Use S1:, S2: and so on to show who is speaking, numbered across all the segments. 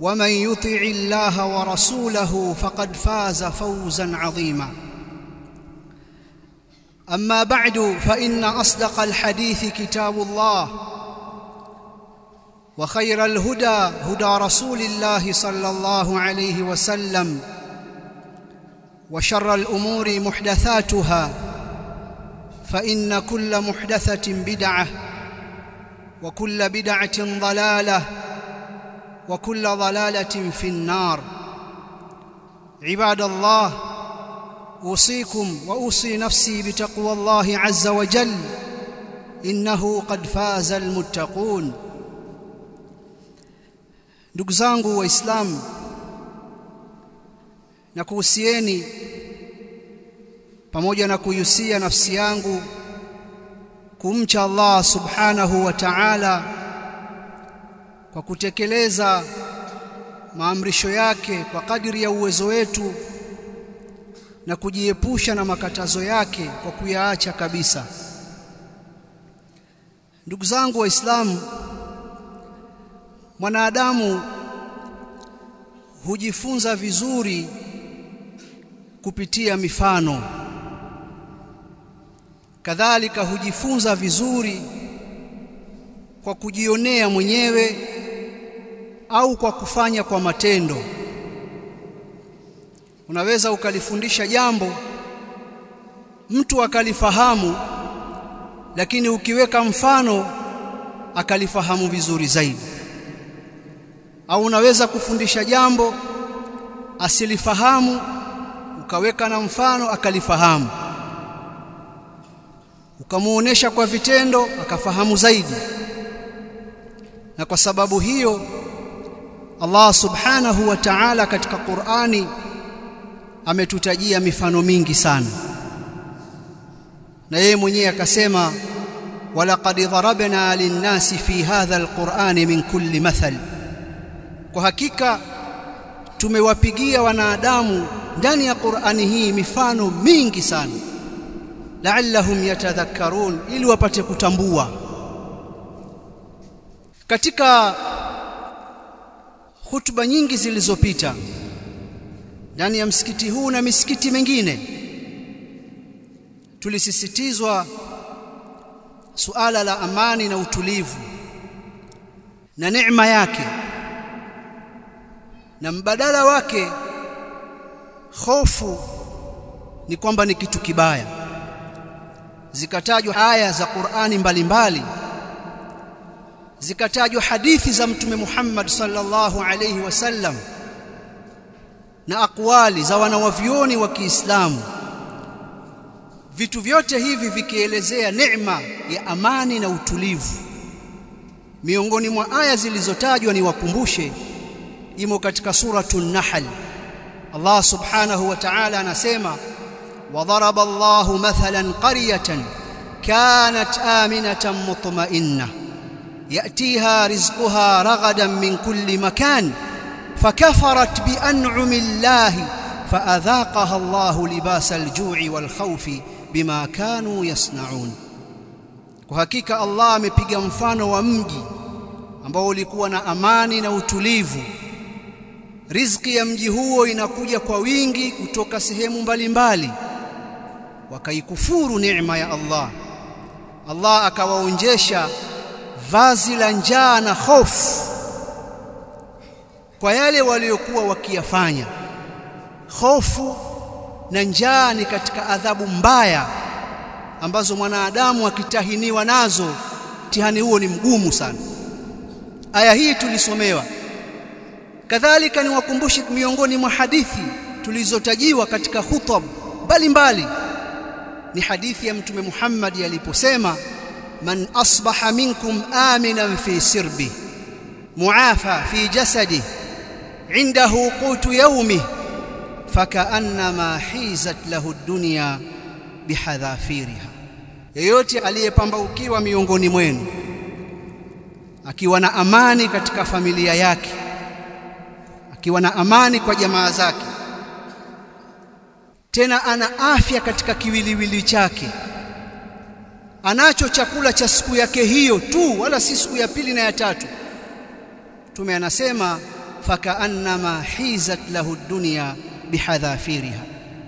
S1: ومن يطع الله ورسوله فقد فاز فوزا عظيما. أما بعد فإن أصدق الحديث كتاب الله وخير الهدى هدى رسول الله صلى الله عليه وسلم وشر الأمور محدثاتها فإن كل محدثة بدعة وكل بدعة ضلالة وكل ضلالة في النار. عباد الله أوصيكم وأوصي نفسي بتقوى الله عز وجل. إنه قد فاز المتقون. دوق واسلام نكوسيني pamoja na kuyusia nafsi yangu kumcha Allah subhanahu kwa kutekeleza maamrisho yake kwa kadiri ya uwezo wetu na kujiepusha na makatazo yake kwa kuyaacha kabisa. Ndugu zangu waislamu mwanadamu hujifunza vizuri kupitia mifano. Kadhalika hujifunza vizuri kwa kujionea mwenyewe au kwa kufanya kwa matendo. Unaweza ukalifundisha jambo mtu akalifahamu lakini ukiweka mfano akalifahamu vizuri zaidi. Au unaweza kufundisha jambo asilifahamu ukaweka na mfano akalifahamu. Ukamuonesha kwa vitendo akafahamu zaidi. Na kwa sababu hiyo Allah subhanahu wa ta'ala katika Qur'ani ametutajia mifano mingi sana. Na yeye mwenyewe akasema walaqad lin-nasi fi hadha al-Qur'ani min kulli mathal. Kwa hakika tumewapigia wanadamu ndani ya Qur'ani hii mifano mingi sana. La'allahum yatadhakkarun ili wapate kutambua. Katika hutuba nyingi zilizopita ndani ya msikiti huu na misikiti mingine tulisisitizwa suala la amani na utulivu na neema yake na mbadala wake hofu ni kwamba ni kitu kibaya. Zikatajwa aya za Qur'ani mbalimbali zikatajwa hadithi za mtume Muhammad sallallahu alayhi wasallam na akwali za wanawavioni wa Kiislamu vitu vyote hivi vikielezea neema ya amani na utulivu miongoni mwa aya zilizotajwa ni wakumbushe imo katika suratu Nahl Allah subhanahu wa ta'ala anasema وضرب الله مثلا قرية كانت آمنة مطمئنة يأتيها رزقها رغدا من كل مكان fakafarat bian'ami llahi faadhaqaha Allahu libasa aljui walkhawfi bima kanu yasnaun kwa hakika Allah amepiga mfano wa mji ambao ulikuwa na amani na utulivu riziki ya mji huo inakuja kwa wingi kutoka sehemu mbalimbali wakaikufuru neema ya Allah Allah akawaonjesha vazi la njaa na hofu kwa yale waliokuwa wakiyafanya. Hofu na njaa ni katika adhabu mbaya ambazo mwanadamu akitahiniwa nazo mtihani huo ni mgumu sana. Aya hii tulisomewa. Kadhalika ni wakumbushi miongoni mwa hadithi tulizotajiwa katika hutab mbalimbali. Ni hadithi ya mtume Muhammad aliposema man asbaha minkum aminan fi sirbi muafa fi jasadi indahu qutu yawmi fakaannama hizat lahu dunya bihadhafiriha. Yeyote aliyepambaukiwa miongoni mwenu akiwa na amani katika familia yake akiwa na amani kwa jamaa zake tena ana afya katika kiwiliwili chake anacho chakula cha siku yake hiyo tu wala si siku ya pili na ya tatu. Tume anasema fakaannama hizat lahu dunya bihadhafiriha.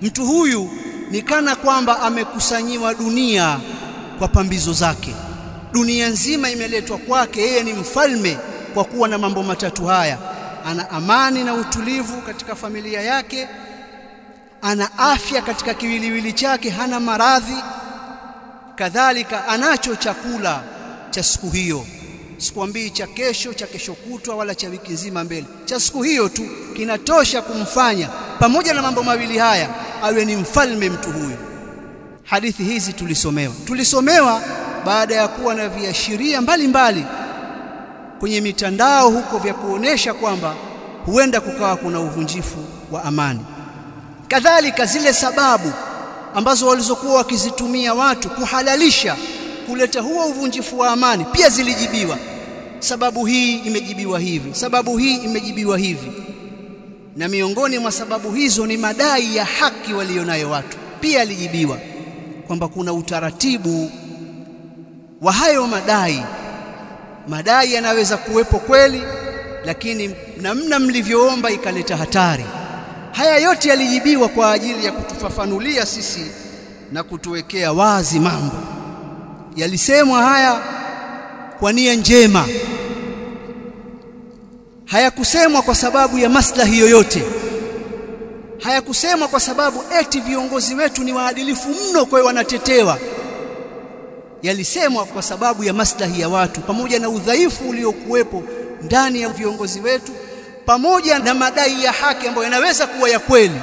S1: Mtu huyu ni kana kwamba amekusanyiwa dunia kwa pambizo zake. Dunia nzima imeletwa kwake yeye ni mfalme kwa kuwa na mambo matatu haya. Ana amani na utulivu katika familia yake ana afya katika kiwiliwili chake hana maradhi kadhalika anacho chakula cha siku hiyo. Sikwambii cha kesho cha kesho kutwa wala cha wiki nzima mbele. Cha siku hiyo tu kinatosha kumfanya pamoja na mambo mawili haya awe ni mfalme mtu huyo hadithi hizi tulisomewa. Tulisomewa baada ya kuwa na viashiria mbalimbali kwenye mitandao huko vya kuonesha kwamba huenda kukawa kuna uvunjifu wa amani. Kadhalika zile sababu ambazo walizokuwa wakizitumia watu kuhalalisha kuleta huo uvunjifu wa amani pia zilijibiwa. Sababu hii imejibiwa hivi sababu hii imejibiwa hivi. Na miongoni mwa sababu hizo ni madai ya haki walionayo watu. Pia alijibiwa kwamba kuna utaratibu wa hayo madai. Madai yanaweza kuwepo kweli lakini namna mlivyoomba ikaleta hatari haya yote yalijibiwa kwa ajili ya kutufafanulia sisi na kutuwekea wazi mambo. Yalisemwa haya kwa nia njema. Hayakusemwa kwa sababu ya maslahi yoyote. Hayakusemwa kwa sababu eti viongozi wetu ni waadilifu mno kwa wanatetewa. Yalisemwa kwa sababu ya maslahi ya watu pamoja na udhaifu uliokuwepo ndani ya viongozi wetu pamoja na madai ya haki ambayo yanaweza kuwa ya kweli.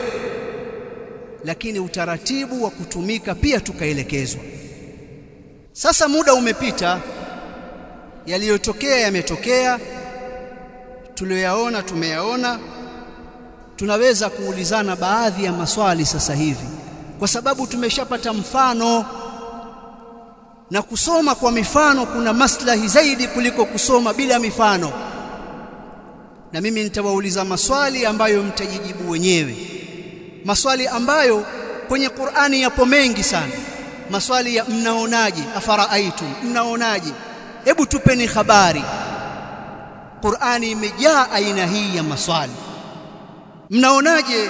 S1: Lakini utaratibu wa kutumika pia tukaelekezwa. Sasa muda umepita yaliyotokea yametokea tuliyoyaona tumeyaona. Tunaweza kuulizana baadhi ya maswali sasa hivi kwa sababu tumeshapata mfano. Na kusoma kwa mifano kuna maslahi zaidi kuliko kusoma bila mifano na mimi nitawauliza maswali ambayo mtajijibu wenyewe. Maswali ambayo kwenye Qur'ani yapo mengi sana. Maswali ya mnaonaje? Afaraaitu mnaonaje? Hebu tupeni habari. Qur'ani imejaa aina hii ya maswali. Mnaonaje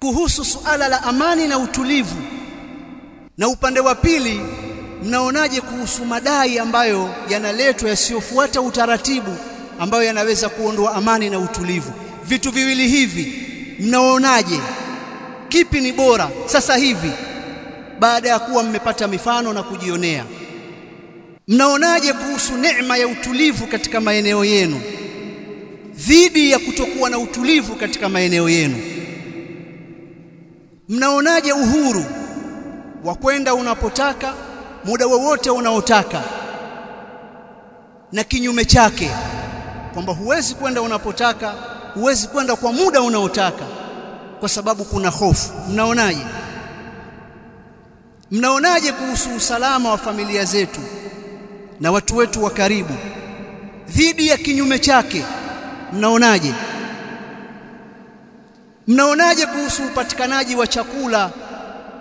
S1: kuhusu suala la amani na utulivu? Na upande wa pili mnaonaje kuhusu madai ambayo yanaletwa yasiyofuata utaratibu ambayo yanaweza kuondoa amani na utulivu. Vitu viwili hivi mnaonaje? Kipi ni bora sasa hivi baada ya kuwa mmepata mifano na kujionea? Mnaonaje kuhusu neema ya utulivu katika maeneo yenu dhidi ya kutokuwa na utulivu katika maeneo yenu? Mnaonaje uhuru wa kwenda unapotaka muda wowote unaotaka na kinyume chake kwamba huwezi kwenda unapotaka huwezi kwenda kwa muda unaotaka kwa sababu kuna hofu. Mnaonaje? Mnaonaje kuhusu usalama wa familia zetu na watu wetu wa karibu? Dhidi ya kinyume chake mnaonaje? Mnaonaje kuhusu upatikanaji wa chakula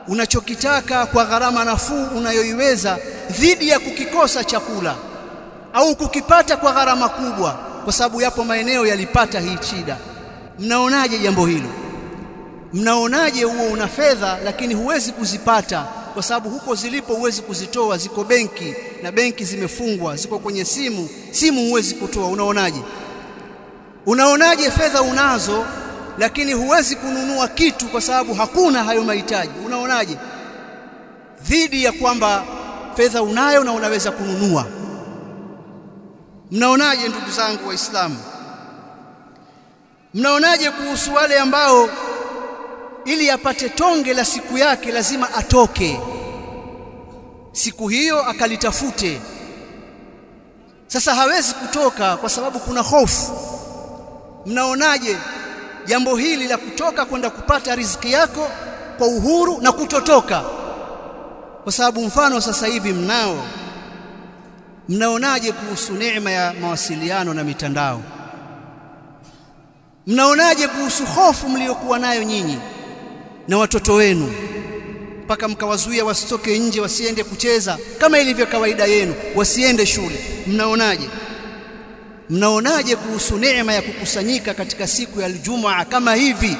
S1: unachokitaka kwa gharama nafuu unayoiweza dhidi ya kukikosa chakula au kukipata kwa gharama kubwa kwa sababu yapo maeneo yalipata hii shida. Mnaonaje jambo hilo? Mnaonaje huo una fedha lakini huwezi kuzipata? Kwa sababu huko zilipo huwezi kuzitoa ziko benki na benki zimefungwa ziko kwenye simu simu huwezi kutoa. Unaonaje? Unaonaje fedha unazo lakini huwezi kununua kitu kwa sababu hakuna hayo mahitaji? Unaonaje? Dhidi ya kwamba fedha unayo na unaweza kununua mnaonaje ndugu zangu waislamu? Mnaonaje kuhusu wale ambao ili apate tonge la siku yake lazima atoke? Siku hiyo akalitafute. Sasa hawezi kutoka kwa sababu kuna hofu. Mnaonaje jambo hili la kutoka kwenda kupata riziki yako kwa uhuru na kutotoka? Kwa sababu mfano sasa hivi mnao mnaonaje kuhusu neema ya mawasiliano na mitandao? Mnaonaje kuhusu hofu mliokuwa nayo nyinyi na watoto wenu mpaka mkawazuia wasitoke nje wasiende kucheza kama ilivyo kawaida yenu wasiende shule? Mnaonaje? Mnaonaje kuhusu neema ya kukusanyika katika siku ya Ijumaa kama hivi?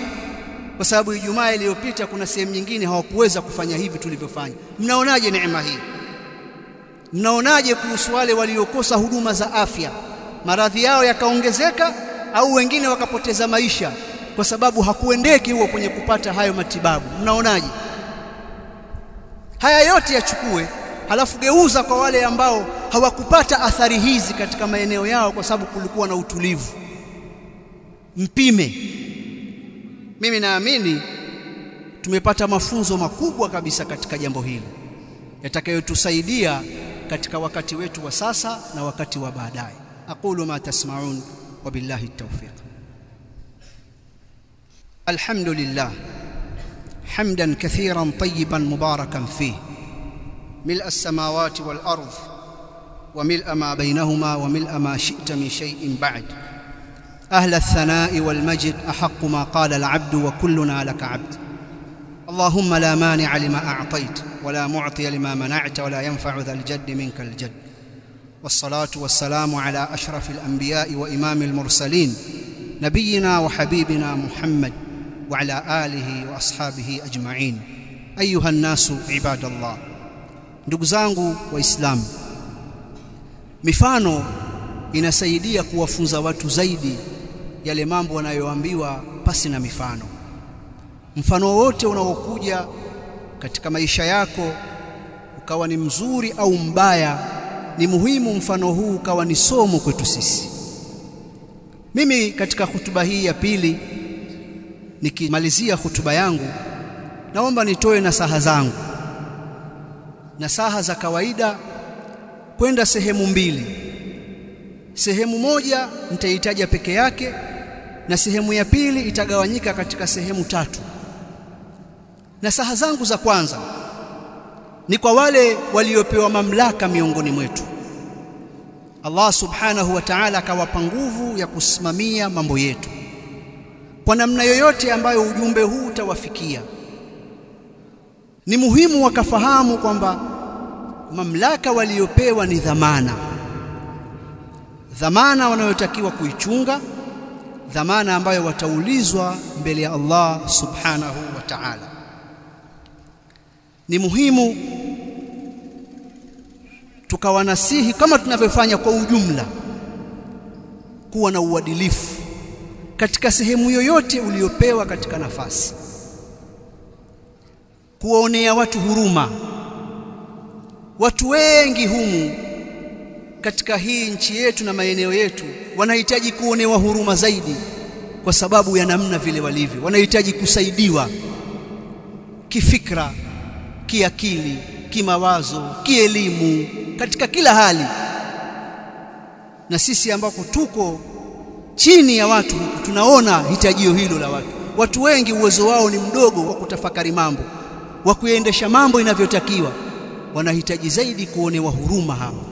S1: Kwa sababu Ijumaa iliyopita kuna sehemu nyingine hawakuweza kufanya hivi tulivyofanya. Mnaonaje neema hii mnaonaje kuhusu wale waliokosa huduma za afya? Maradhi yao yakaongezeka au wengine wakapoteza maisha kwa sababu hakuendeki huo kwenye kupata hayo matibabu? Mnaonaje? Haya yote yachukue halafu geuza kwa wale ambao hawakupata athari hizi katika maeneo yao kwa sababu kulikuwa na utulivu. Mpime. Mimi naamini tumepata mafunzo makubwa kabisa katika jambo hili. Yatakayotusaidia katika wakati wetu wa sasa na wakati wa baadaye aqulu ma tasma'un wa billahi tawfiq alhamdulillah hamdan kathiran tayyiban mubarakan fihi ملء السماوات والأرض وملء ما بينهما وملء ما شئت من شيء بعد أهل الثناء والمجد أحق ما قال العبد وكلنا لك عبد اللهم لا مانع لما أعطيت ولا معطي لما منعت ولا ينفع ذا الجد منك الجد. والصلاة والسلام على أشرف الأنبياء وإمام المرسلين نبينا وحبيبنا محمد وعلى آله وأصحابه أجمعين. أيها الناس عباد الله ndugu zangu waislamu mifano inasaidia kuwafunza watu zaidi yale mambo wanayoambiwa pasi na mifano. Mfano wote unaokuja katika maisha yako ukawa ni mzuri au mbaya ni muhimu mfano huu ukawa ni somo kwetu sisi. Mimi katika hutuba hii ya pili nikimalizia hutuba yangu naomba nitoe nasaha zangu. Nasaha za kawaida kwenda sehemu mbili. Sehemu moja nitaitaja peke yake na sehemu ya pili itagawanyika katika sehemu tatu nasaha zangu za kwanza ni kwa wale waliopewa mamlaka miongoni mwetu. Allah subhanahu wa ta'ala akawapa nguvu ya kusimamia mambo yetu. Kwa namna yoyote ambayo ujumbe huu utawafikia ni muhimu wakafahamu kwamba mamlaka waliopewa ni dhamana. Dhamana wanayotakiwa kuichunga dhamana ambayo wataulizwa mbele ya Allah subhanahu wa ta'ala ni muhimu tukawanasihi kama tunavyofanya kwa ujumla kuwa na uadilifu katika sehemu yoyote uliyopewa katika nafasi. Kuwaonea watu huruma. Watu wengi humu katika hii nchi yetu na maeneo yetu wanahitaji kuonewa huruma zaidi kwa sababu ya namna vile walivyo. Wanahitaji kusaidiwa kifikra kiakili kimawazo kielimu katika kila hali. Na sisi ambako tuko chini ya watu tunaona hitajio hilo la watu. Watu wengi uwezo wao ni mdogo wa kutafakari mambo wa kuendesha mambo inavyotakiwa. Wanahitaji zaidi kuonewa huruma hawa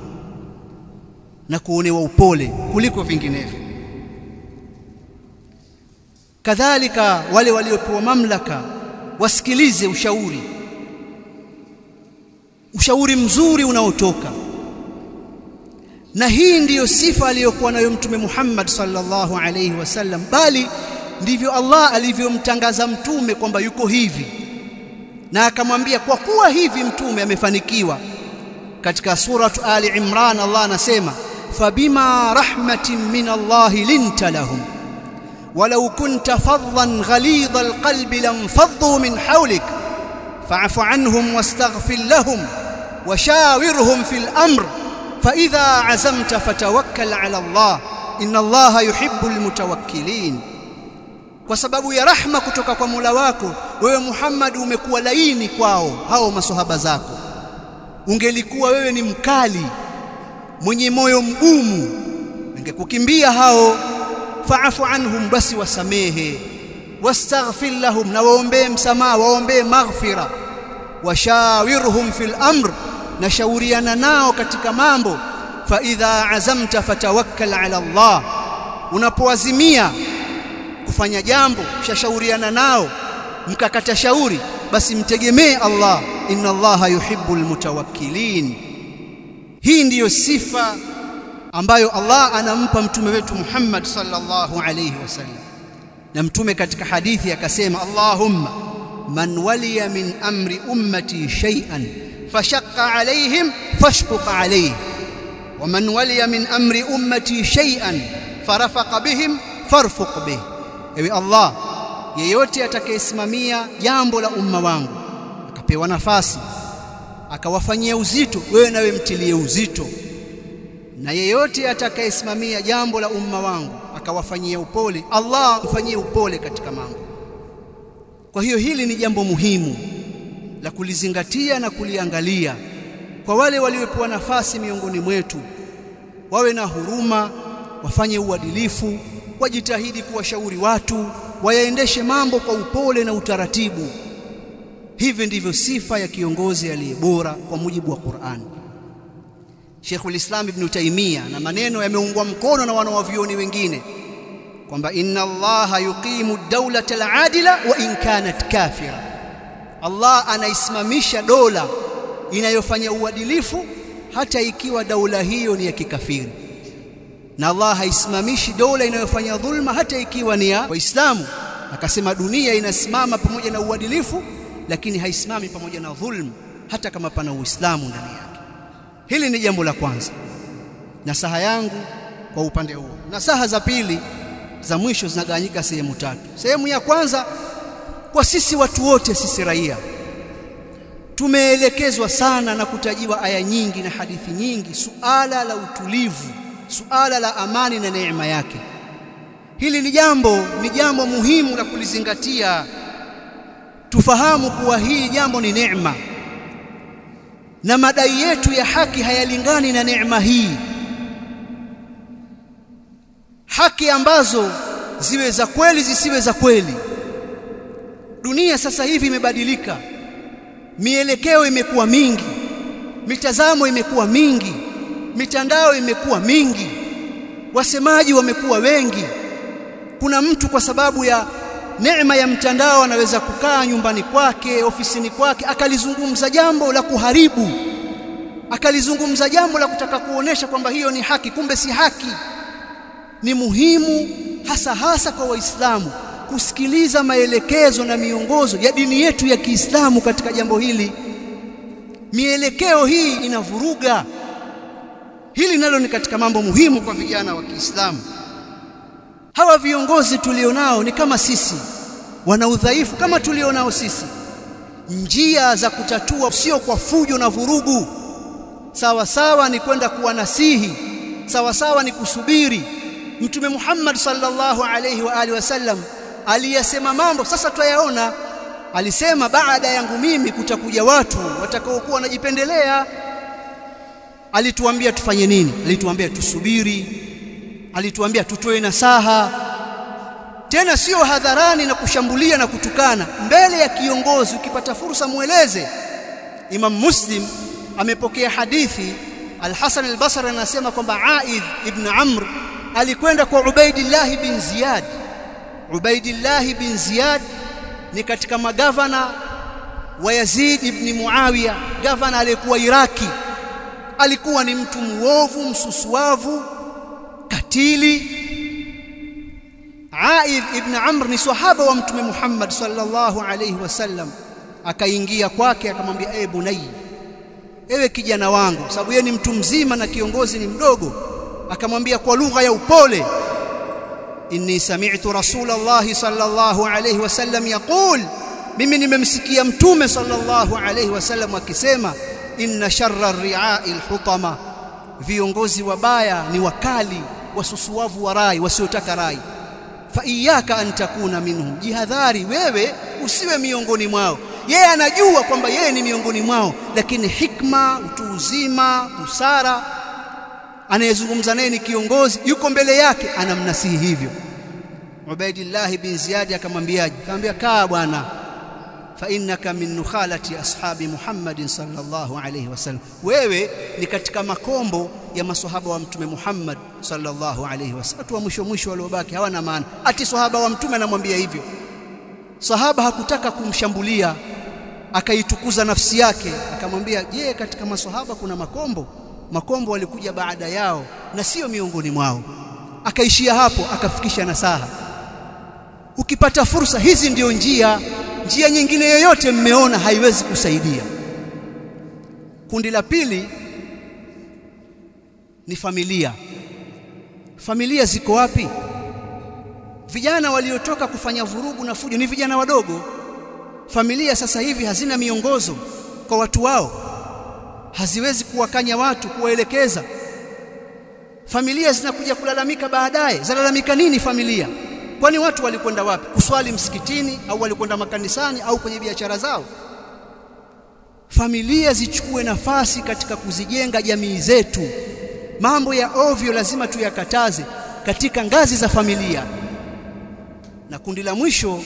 S1: na kuonewa upole kuliko vinginevyo. Kadhalika wale waliopewa mamlaka wasikilize ushauri ushauri mzuri unaotoka. Na hii ndiyo sifa aliyokuwa nayo mtume Muhammad sallallahu alayhi wasallam bali ndivyo Allah alivyomtangaza mtume kwamba yuko hivi. Na akamwambia kwa kuwa hivi mtume amefanikiwa. Katika suratu Ali Imran Allah anasema fabima rahmatin min Allah linta lahum. Walau kunta faddan ghalidha alqalbi lamfaddu min hawlik. Fa'fu anhum wastaghfir lahum washawirhum fil amr fa idha azamta fatawakkal ala Allah inna Allaha yuhibbul mutawakkilin kwa sababu ya rahma kutoka kwa Mola wako wewe Muhammad umekuwa laini kwao hao masohaba zako. Ungelikuwa wewe ni mkali mwenye moyo mgumu ingekukimbia hao. Fafu anhum basi wasamehe. Wastaghfir lahum na waombee msamaha waombee maghfira. Washawirhum fil amr na shauriana nao katika mambo fa idha azamta fatawakkal ala Allah unapoazimia kufanya jambo shashauriana nao mkakata shauri basi mtegemee Allah inna Allaha yuhibbul mutawakkilin. Hii ndiyo sifa ambayo Allah anampa mtume wetu Muhammad sallallahu alayhi wasallam. Na mtume katika hadithi akasema Allahumma man waliya min amri ummati shay'an fashaqqa alaihim fashquq alaihi wa man waliya min amri ummati shay'an farafaqa bihim farfuq bih. Ewe Allah yeyote atakayesimamia jambo la umma wangu akapewa nafasi akawafanyia uzito wewe nawe mtilie uzito. Na yeyote atakayesimamia jambo la umma wangu akawafanyia upole Allah mfanyie upole katika mambo. Kwa hiyo hili ni jambo muhimu la kulizingatia na kuliangalia kwa wale waliopewa nafasi miongoni mwetu wawe na huruma wafanye uadilifu wajitahidi kuwashauri watu wayaendeshe mambo kwa upole na utaratibu. Hivi ndivyo sifa ya kiongozi aliye bora kwa mujibu wa Qur'an. Sheikhul Islam Ibn Taymiyyah na maneno yameungwa mkono na wanawavioni wengine kwamba inna Allaha yuqimu ad-dawlata al-adila wa in kanat kafira Allah anaisimamisha dola inayofanya uadilifu hata ikiwa daula hiyo ni ya kikafiri. Na Allah haisimamishi dola inayofanya dhulma hata ikiwa ni ya Waislamu. Akasema dunia inasimama pamoja na uadilifu lakini haisimami pamoja na dhulma, hata kama pana Uislamu ndani yake. Hili ni jambo la kwanza. Nasaha yangu kwa upande huo. Nasaha za pili za mwisho zinagawanyika sehemu tatu. Sehemu ya kwanza kwa sisi watu wote sisi raia tumeelekezwa sana na kutajiwa aya nyingi na hadithi nyingi suala la utulivu suala la amani na neema yake. Hili ni jambo ni jambo muhimu la kulizingatia. Tufahamu kuwa hii jambo ni neema na madai yetu ya haki hayalingani na neema hii. Haki ambazo ziwe za kweli zisiwe za kweli dunia sasa hivi imebadilika. Mielekeo imekuwa mingi. Mitazamo imekuwa mingi. Mitandao imekuwa mingi. Wasemaji wamekuwa wengi. Kuna mtu kwa sababu ya neema ya mtandao anaweza kukaa nyumbani kwake ofisini kwake akalizungumza jambo la kuharibu. Akalizungumza jambo la kutaka kuonesha kwamba hiyo ni haki kumbe si haki. Ni muhimu hasa hasa kwa waislamu kusikiliza maelekezo na miongozo ya dini yetu ya Kiislamu katika jambo hili. Mielekeo hii inavuruga. Hili nalo ni katika mambo muhimu kwa vijana wa Kiislamu. Hawa viongozi tulionao ni kama sisi wana udhaifu kama tulionao sisi. Njia za kutatua sio kwa fujo na vurugu. Sawa sawa ni kwenda kuwanasihi sawa sawa ni kusubiri. Mtume Muhammad sallallahu alayhi wa alihi wasallam aliyasema mambo. Sasa twayaona alisema baada yangu mimi kutakuja watu watakaokuwa wanajipendelea. Alituambia tufanye nini? Alituambia tusubiri. Alituambia tutoe nasaha. Tena sio hadharani na kushambulia na kutukana. Mbele ya kiongozi ukipata fursa mueleze Imam Muslim amepokea hadithi. Al-Hasan al-Basri anasema kwamba Aidh ibn Amr alikwenda kwa Ubaidillah bin Ziyad Ubaidillah bin Ziyad ni katika magavana wa Yazid ibn Muawiya gavana aliyekuwa Iraki. Alikuwa ni mtu muovu msusuavu katili. Aidh ibn Amr ni sahaba wa mtume Muhammad sallallahu alayhi wasallam akaingia kwake akamwambia e bunai ewe kijana wangu sababu yeye ni mtu mzima na kiongozi ni mdogo. Akamwambia kwa lugha ya upole inni sami'tu rasulallahi sallallahu alayhi wasallam yaqul. Mimi nimemsikia mtume sallallahu alayhi wasallam akisema inna sharra ar-ri'a'i al-hutama. Viongozi wabaya ni wakali wasusuavu wa rai wasiotaka rai. Fa iyyaka an takuna minhum. Jihadhari wewe usiwe miongoni mwao. Yeye anajua kwamba yeye ni miongoni mwao lakini hikma utu uzima busara anayezungumza naye ni kiongozi yuko mbele yake anamnasihi hivyo. Ubaidillah bin Ziyad akamwambiaje? Akamwambia kaa bwana fa innaka min nukhalati ashabi Muhammadin sallallahu alayhi wasallam wewe ni katika makombo ya maswahaba wa mtume Muhammad sallallahu alayhi wasallam watu wa mwisho mwisho waliobaki hawana maana. Ati swahaba wa mtume anamwambia hivyo. Sahaba hakutaka kumshambulia akaitukuza nafsi yake akamwambia je katika maswahaba kuna makombo makombo walikuja baada yao na sio miongoni mwao. Akaishia hapo akafikisha nasaha. Ukipata fursa hizi ndio njia. Njia nyingine yoyote mmeona haiwezi kusaidia. Kundi la pili ni familia. Familia ziko wapi? Vijana waliotoka kufanya vurugu na fujo ni vijana wadogo. Familia sasa hivi hazina miongozo kwa watu wao haziwezi kuwakanya watu kuwaelekeza. Familia zinakuja kulalamika baadaye. Zalalamika nini familia? Kwani watu walikwenda wapi? Kuswali msikitini au walikwenda makanisani au kwenye biashara zao? Familia zichukue nafasi katika kuzijenga jamii zetu. Mambo ya ovyo lazima tuyakataze katika ngazi za familia. Na kundi la mwisho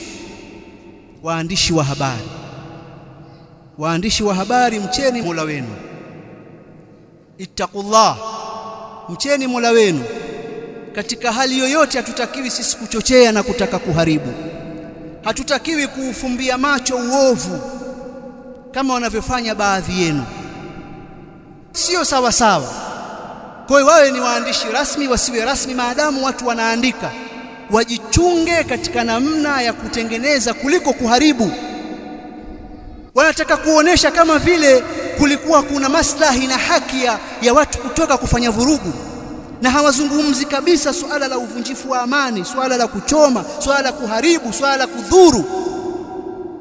S1: waandishi wa habari. Waandishi wa habari mcheni Mola wenu ittaqullah. Mcheni Mola wenu. Katika hali yoyote hatutakiwi sisi kuchochea na kutaka kuharibu. Hatutakiwi kuufumbia macho uovu kama wanavyofanya baadhi yenu. Sio sawa sawa. Kwa wawe ni waandishi rasmi wasiwe rasmi maadamu watu wanaandika. Wajichunge katika namna ya kutengeneza kuliko kuharibu. Wanataka kuonesha kama vile kulikuwa kuna maslahi na haki ya, watu kutoka kufanya vurugu. Na hawazungumzi kabisa suala la uvunjifu wa amani suala la kuchoma suala la kuharibu suala la kudhuru.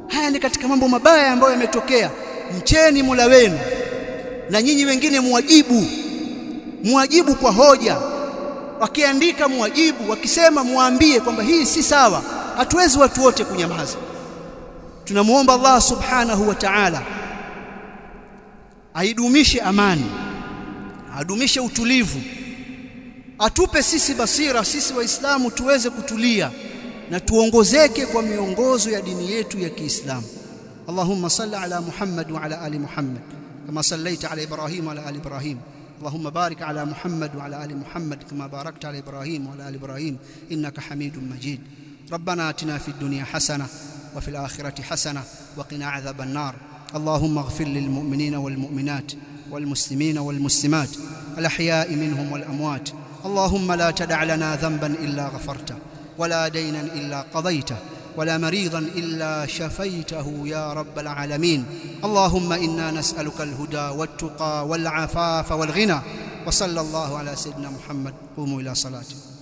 S1: Haya ni katika mambo mabaya ambayo yametokea. Mcheni Mola wenu na nyinyi wengine muwajibu. Muwajibu kwa hoja. Wakiandika muwajibu wakisema muambie kwamba hii si sawa. Hatuwezi watu wote kunyamaza. Tunamwomba Allah subhanahu wa ta'ala aidumishe amani adumishe utulivu atupe sisi basira sisi waislamu tuweze kutulia na tuongozeke kwa miongozo ya dini yetu ya Kiislamu Allahumma salli ala Muhammad wa ala ali Muhammad kama sallaita ala Ibrahim wa ala ali Ibrahim اللهم بارك على محمد وعلى ال محمد كما باركت على ابراهيم وعلى ال ابراهيم انك حميد مجيد ربنا اتنا في الدنيا حسنه وفي الاخره حسنه وقنا عذاب النار اللهم اغفر للمؤمنين والمؤمنات والمسلمين والمسلمات الأحياء منهم والأموات. اللهم لا تدع لنا ذنبا إلا غفرته ولا دينا إلا قضيته ولا مريضا إلا شفيته يا رب العالمين. اللهم إنا نسألك الهدى والتقى والعفاف والغنى وصلى الله على سيدنا محمد. قوموا إلى صلاتكم